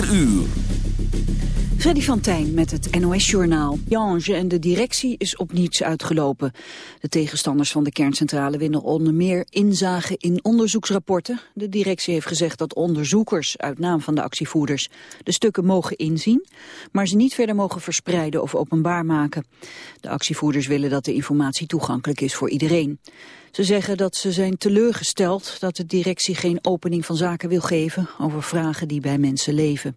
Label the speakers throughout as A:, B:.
A: 4 uur.
B: Freddy van Tijn met het NOS-journaal. Jange en de directie is op niets uitgelopen. De tegenstanders van de kerncentrale winnen onder meer inzage in onderzoeksrapporten. De directie heeft gezegd dat onderzoekers uit naam van de actievoerders de stukken mogen inzien, maar ze niet verder mogen verspreiden of openbaar maken. De actievoerders willen dat de informatie toegankelijk is voor iedereen. Ze zeggen dat ze zijn teleurgesteld dat de directie geen opening van zaken wil geven over vragen die bij mensen leven.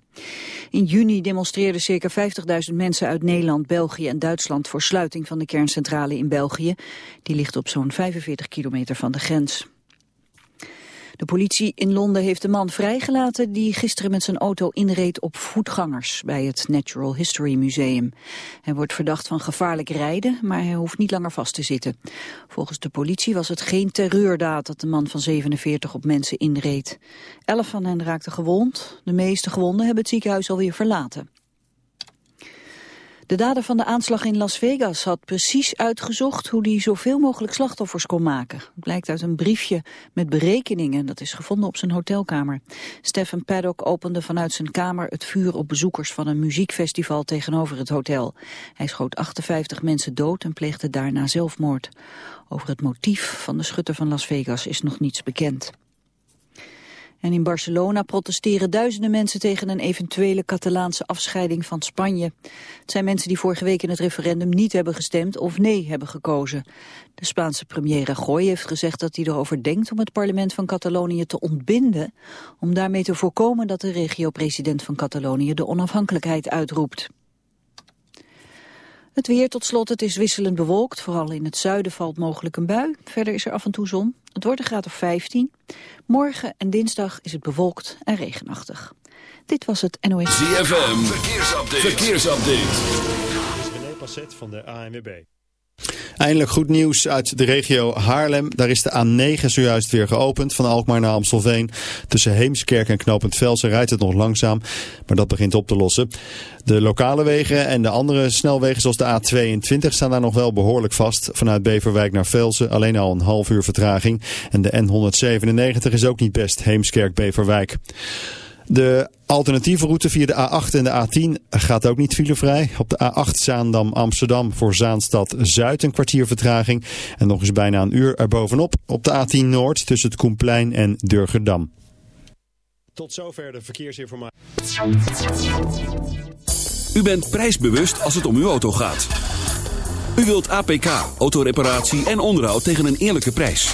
B: In juni demonstreerden circa 50.000 mensen uit Nederland, België en Duitsland voor sluiting van de kerncentrale in België. Die ligt op zo'n 45 kilometer van de grens. De politie in Londen heeft de man vrijgelaten die gisteren met zijn auto inreed op voetgangers bij het Natural History Museum. Hij wordt verdacht van gevaarlijk rijden, maar hij hoeft niet langer vast te zitten. Volgens de politie was het geen terreurdaad dat de man van 47 op mensen inreed. Elf van hen raakten gewond. De meeste gewonden hebben het ziekenhuis alweer verlaten. De dader van de aanslag in Las Vegas had precies uitgezocht hoe hij zoveel mogelijk slachtoffers kon maken. Blijkt uit een briefje met berekeningen dat is gevonden op zijn hotelkamer. Stephen Paddock opende vanuit zijn kamer het vuur op bezoekers van een muziekfestival tegenover het hotel. Hij schoot 58 mensen dood en pleegde daarna zelfmoord. Over het motief van de schutter van Las Vegas is nog niets bekend. En in Barcelona protesteren duizenden mensen tegen een eventuele Catalaanse afscheiding van Spanje. Het zijn mensen die vorige week in het referendum niet hebben gestemd of nee hebben gekozen. De Spaanse premier Rajoy heeft gezegd dat hij erover denkt om het parlement van Catalonië te ontbinden, om daarmee te voorkomen dat de regio-president van Catalonië de onafhankelijkheid uitroept. Het weer tot slot, het is wisselend bewolkt. Vooral in het zuiden valt mogelijk een bui. Verder is er af en toe zon. Het wordt een graad of 15. Morgen en dinsdag is het bewolkt en regenachtig. Dit was het NOS.
A: ZFM, verkeersupdate. verkeersupdate.
C: Dit is René Passet van de ANWB.
D: Eindelijk goed nieuws uit de regio Haarlem. Daar is de A9 zojuist weer geopend van Alkmaar naar Amstelveen. Tussen Heemskerk en Knopend Velsen rijdt het nog langzaam, maar dat begint op te lossen. De lokale wegen en de andere snelwegen zoals de A22 staan daar nog wel behoorlijk vast. Vanuit Beverwijk naar Velsen alleen al een half uur vertraging. En de N197 is ook niet best, Heemskerk-Beverwijk. De alternatieve route via de A8 en de A10 gaat ook niet filevrij. Op de A8 Zaandam-Amsterdam voor Zaanstad Zuid een kwartier vertraging. En nog eens bijna een uur erbovenop op de A10 Noord tussen het Koenplein en Durgerdam.
C: Tot zover de verkeersinformatie.
A: U bent prijsbewust als het om uw auto gaat. U wilt APK, autoreparatie en onderhoud tegen een eerlijke prijs.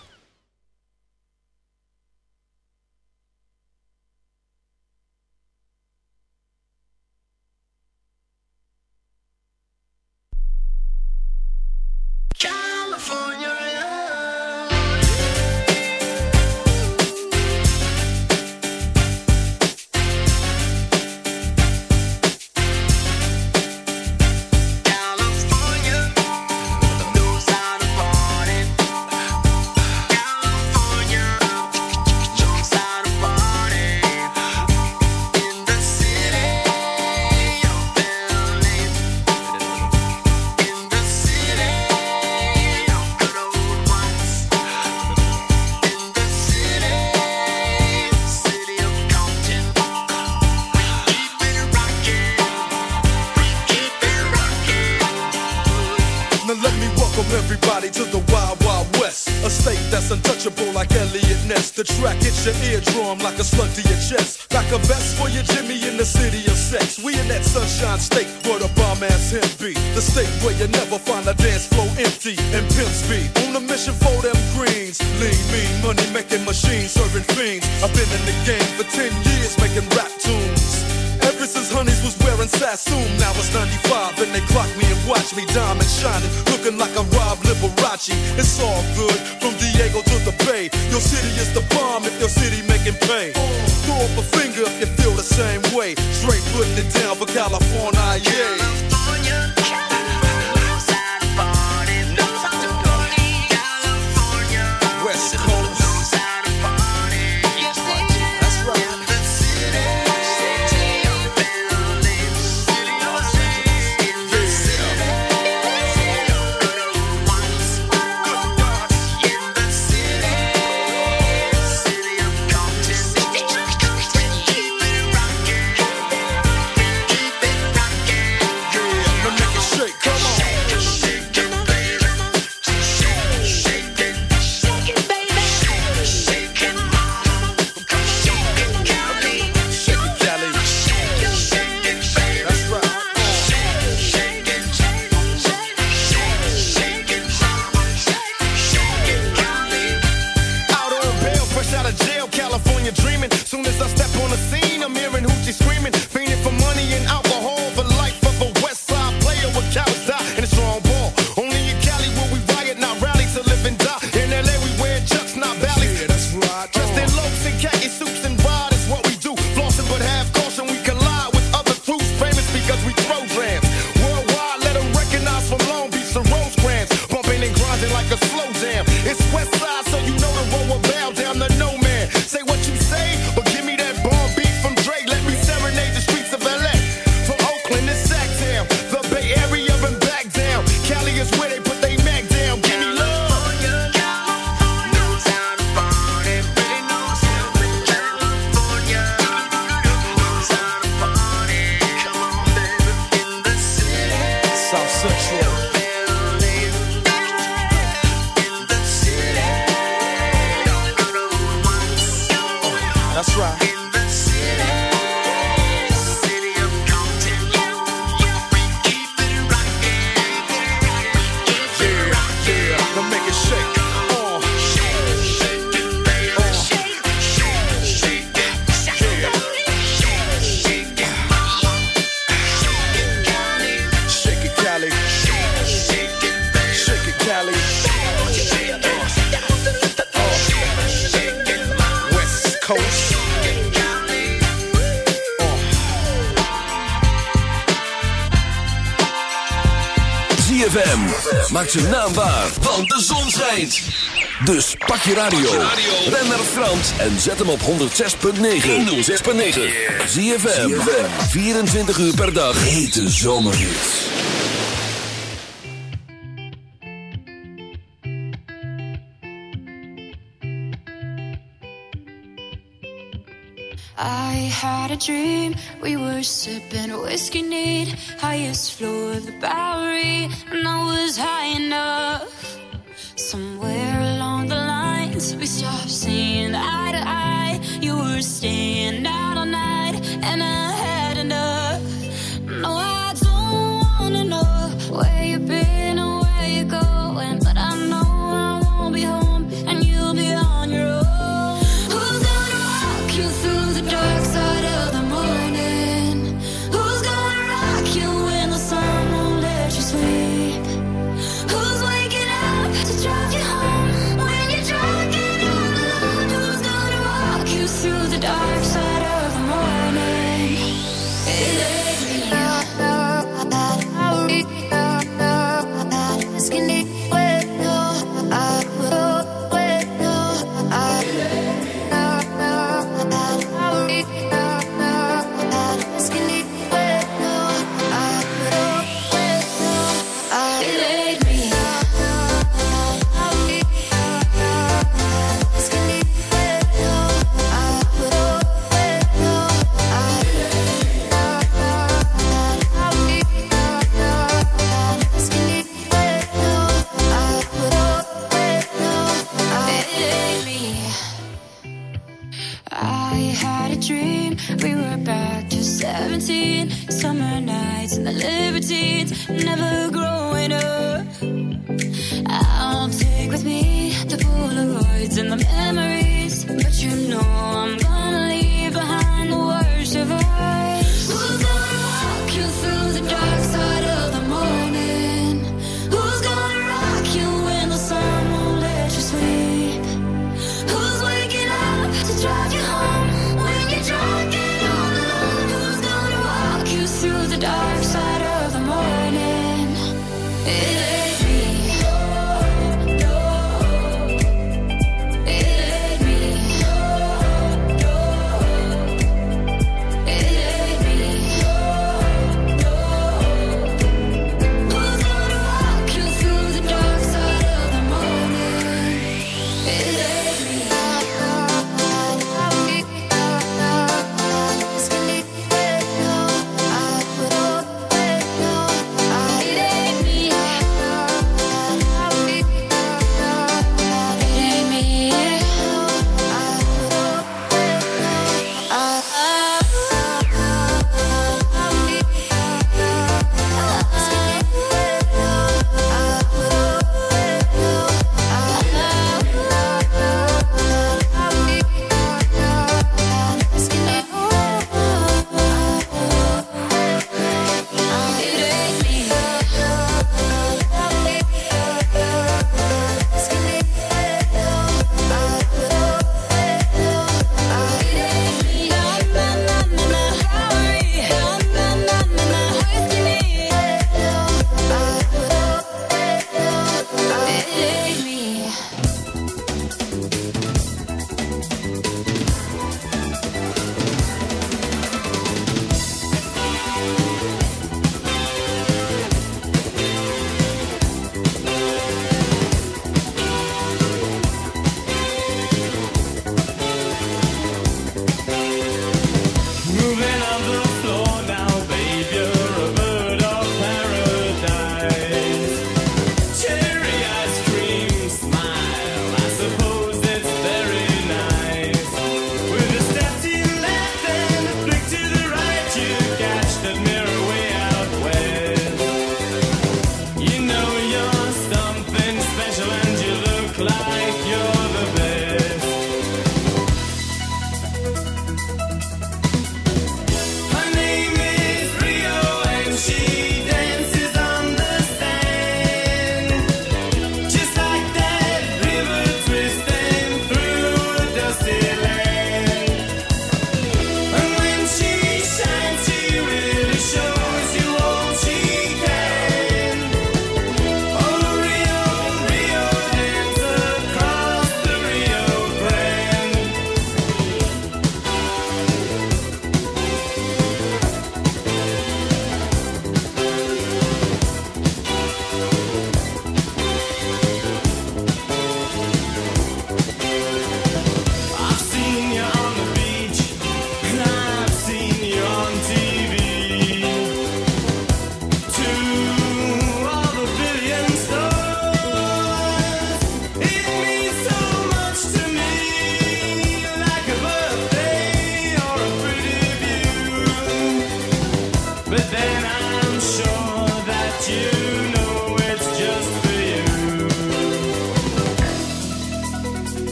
E: way. Straight putting it down for California, yeah.
F: California.
G: zijn naam waar, want de zon schijnt. Dus pak je radio, Ben naar Frans en zet hem op 106.9. 106.9. Zie je 24 uur per dag. Hete zomerhits.
H: I had a dream, we were sipping whiskey neat, highest floor of the Bowery.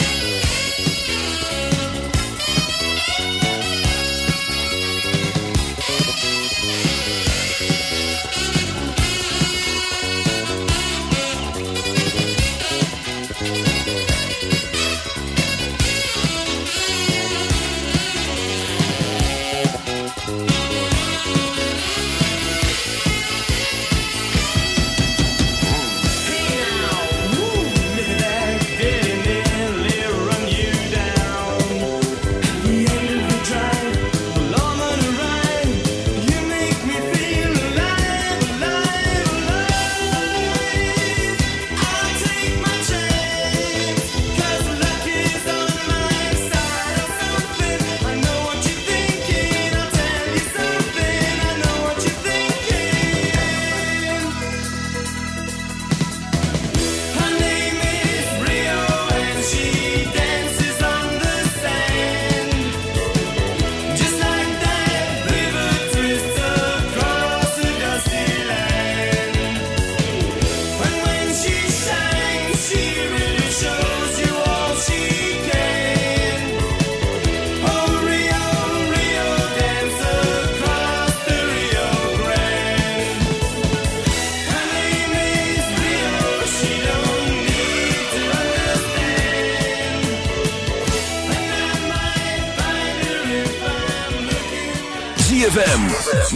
I: Yeah.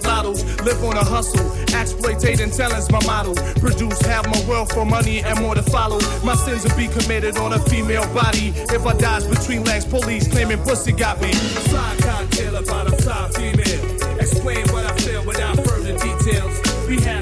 J: Lottos, live on a hustle. Exploitating talent's my model. Produce half my wealth for money and more to follow. My sins will be committed on a female body. If I dies between legs, police claiming pussy got me. Fly cocktail about a fly female. Explain what I feel without further details. We had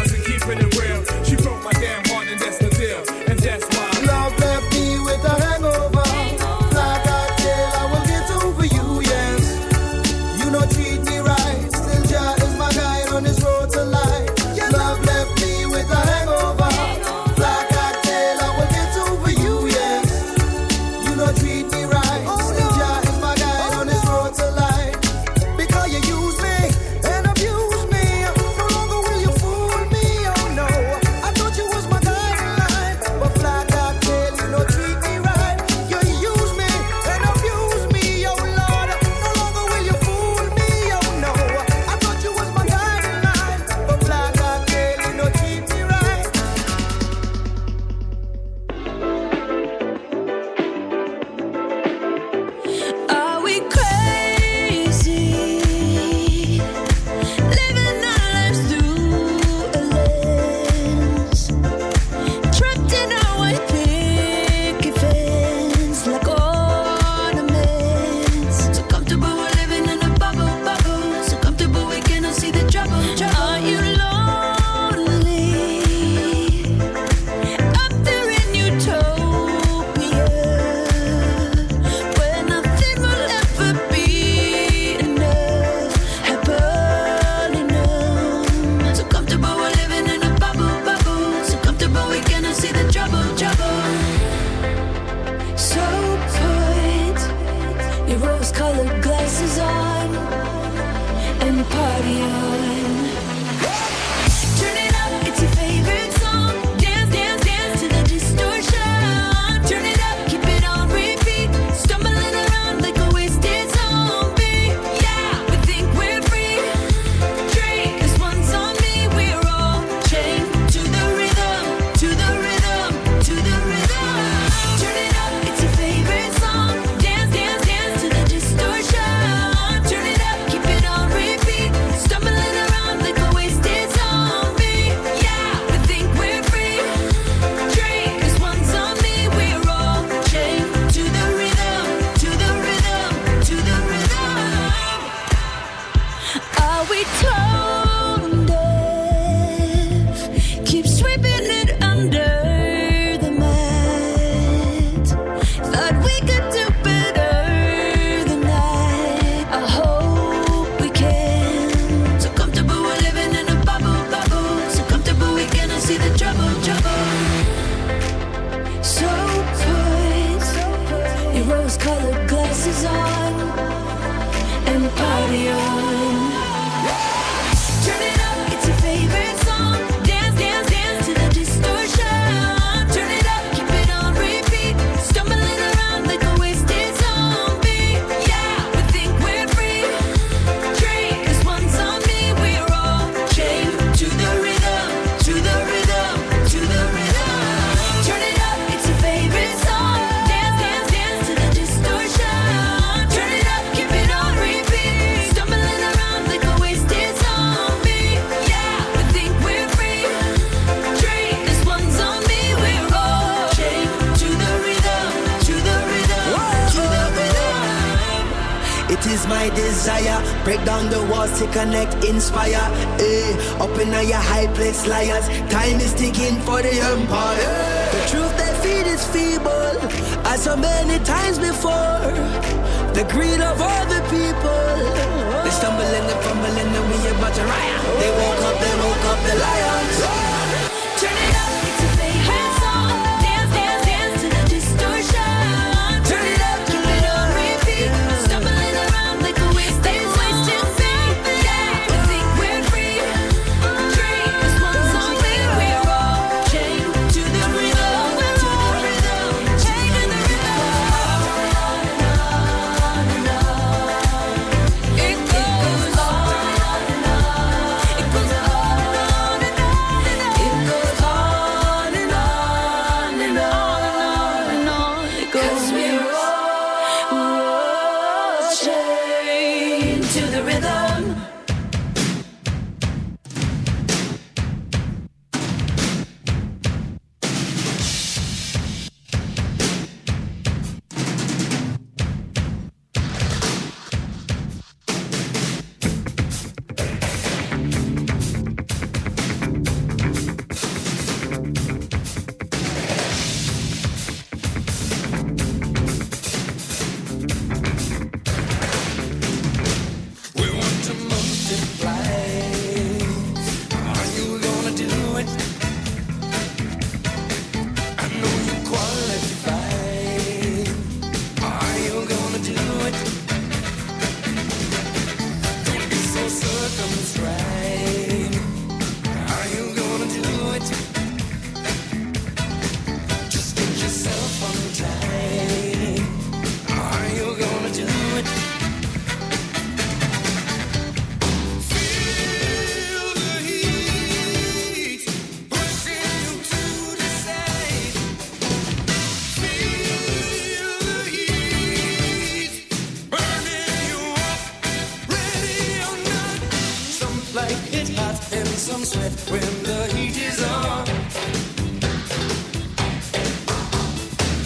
K: like
L: it's hot and some sweat when the heat is on.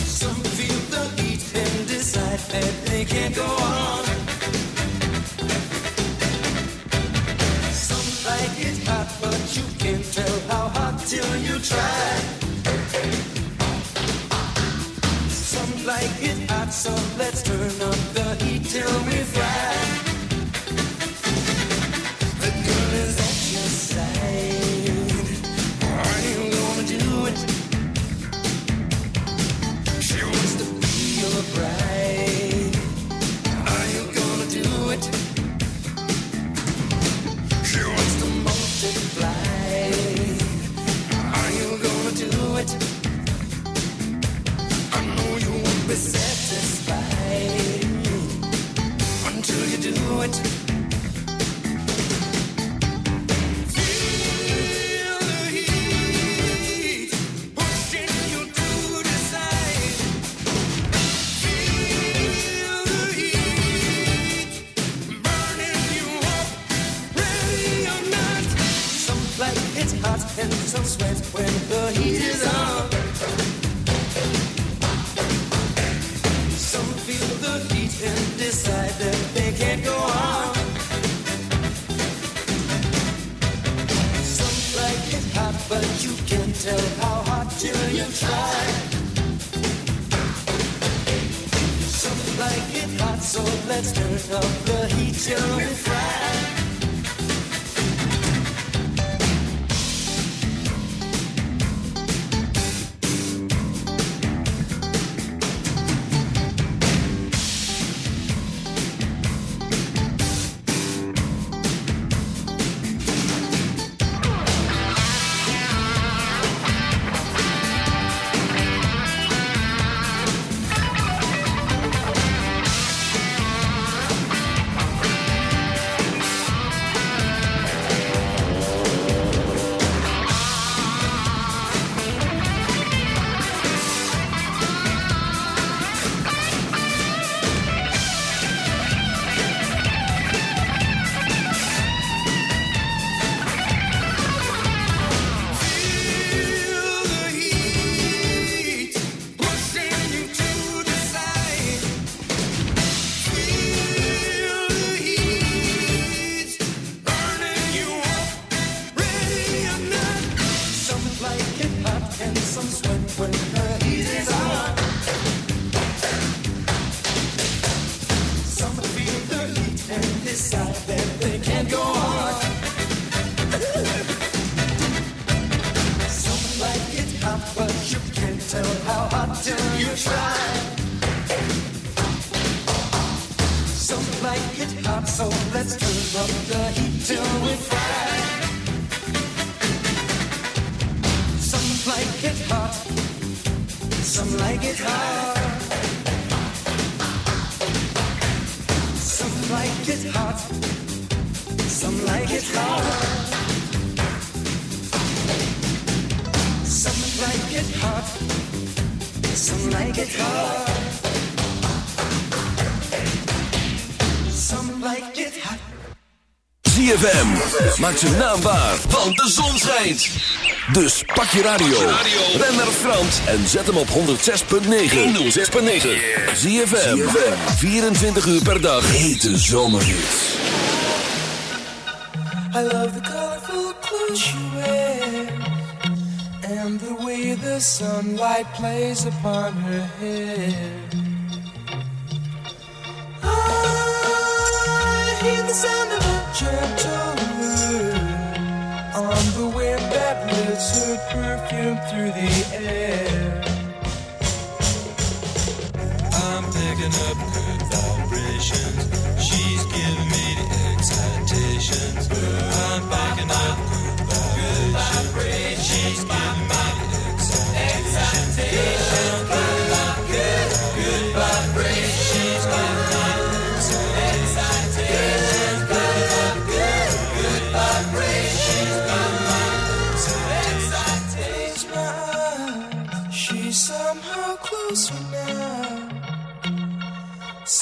L: Some feel the heat and decide that they can't go on. Some like it's hot, but you can't tell how hot till you try. Some like it hot, so let's turn up the heat till we
M: fly.
G: ZFM. Maak ze naambaar, want de zon schijnt. Dus pak je radio. Ben naar Frans en zet hem op 106.9. 106.9. ZFM. 24 uur per dag. Hete zomerhits.
M: I love the colorful clothes you. And the way the sunlight plays upon her hair. sound of a gentle on the wind that lifts her perfume through the air.
N: I'm picking up good vibrations.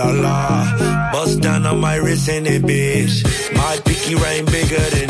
L: La la.
O: Bust down on my wrist and it, bitch. My pinky ring bigger than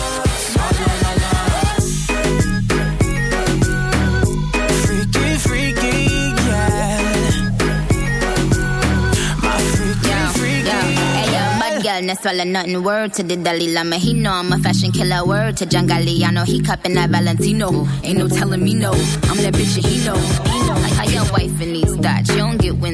P: No swallow nothing. Word to the Dalai Lama, he know I'm a fashion killer. Word to John Galliano, he cupping that Valentino. Ain't no telling me no, I'm that bitch that he know. Like how your wife in these thoughts, you don't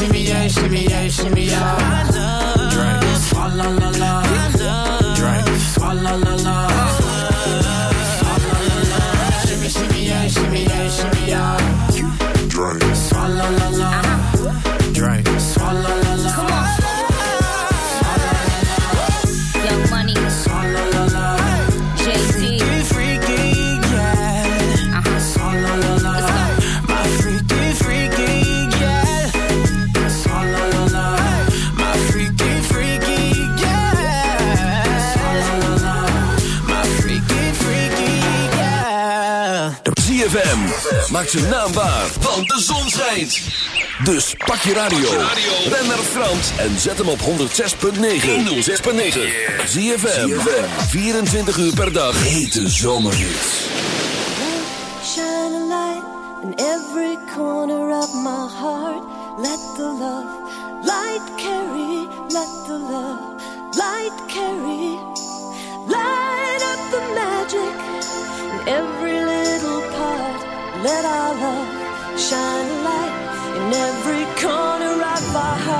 L: shimmy yeah, shimmy yeah, shimmy yeah. I love. Drinks. La la la la.
I: Maak zijn naam waar, want de zon schijnt. Dus pak je radio. Ben naar Frans en zet hem op 106.9. 106.9. ZFM. 24 uur per dag. Hete zomerhits.
Q: Shine a light in every corner of my heart. Let the love light carry. Let the love light carry. Light up the magic in every. Let our love shine a light in every corner of our hearts.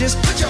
R: just put your